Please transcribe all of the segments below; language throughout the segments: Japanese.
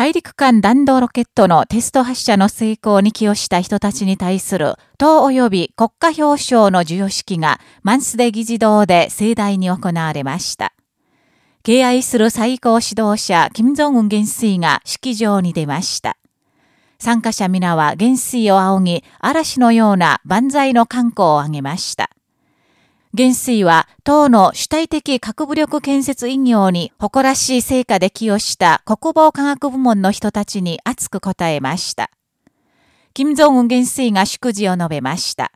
大陸間弾道ロケットのテスト発射の成功に寄与した人たちに対する党及び国家表彰の授与式がマンスデ議事堂で盛大に行われました。敬愛する最高指導者、金正恩元帥が式場に出ました。参加者皆は元帥を仰ぎ、嵐のような万歳の観光を挙げました。元帥は党の主体的核武力建設引用に誇らしい成果で寄与した国防科学部門の人たちに熱く答えました。金正恩元帥が祝辞を述べました。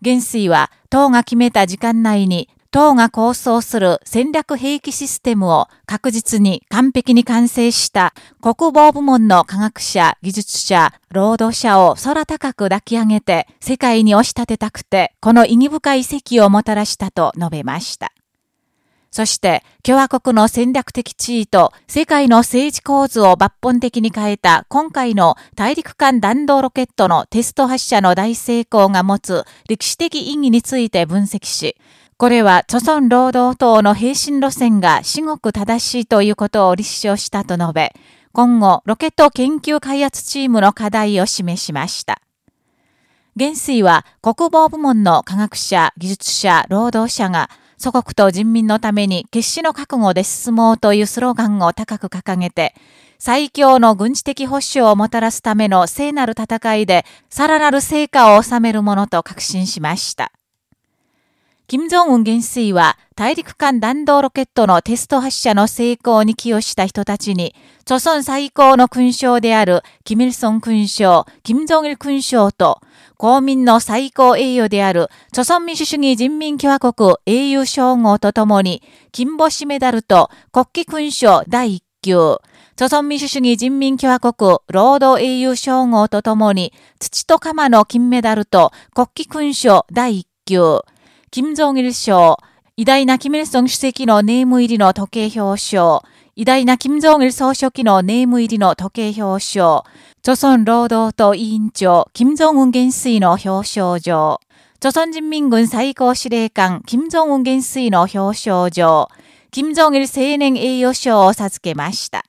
元帥は党が決めた時間内に党が構想する戦略兵器システムを確実に完璧に完成した国防部門の科学者、技術者、労働者を空高く抱き上げて世界に押し立てたくて、この意義深い席をもたらしたと述べました。そして、共和国の戦略的地位と世界の政治構図を抜本的に変えた今回の大陸間弾道ロケットのテスト発射の大成功が持つ歴史的意義について分析し、これは、著村労働党の平身路線が至極正しいということを立証したと述べ、今後、ロケット研究開発チームの課題を示しました。元帥は国防部門の科学者、技術者、労働者が祖国と人民のために決死の覚悟で進もうというスローガンを高く掲げて、最強の軍事的保障をもたらすための聖なる戦いで、さらなる成果を収めるものと確信しました。金正恩元帥は大陸間弾道ロケットのテスト発射の成功に寄与した人たちに、著村最高の勲章である、キミルソン勲章、金正日勲章と、公民の最高栄誉である、著村民主主義人民共和国英雄称号とともに、金星メダルと国旗勲章第一級、著村民主主義人民共和国労働英雄称号とともに、土と鎌の金メダルと国旗勲章第一級、金正日賞、偉大なキム・イルソン主席のネーム入りの時計表彰、偉大な金正日総書記のネーム入りの時計表彰、朝鮮労働党委員長、金正恩元帥の表彰状、朝鮮人民軍最高司令官、金正恩元帥の表彰状、金正日青年栄誉賞を授けました。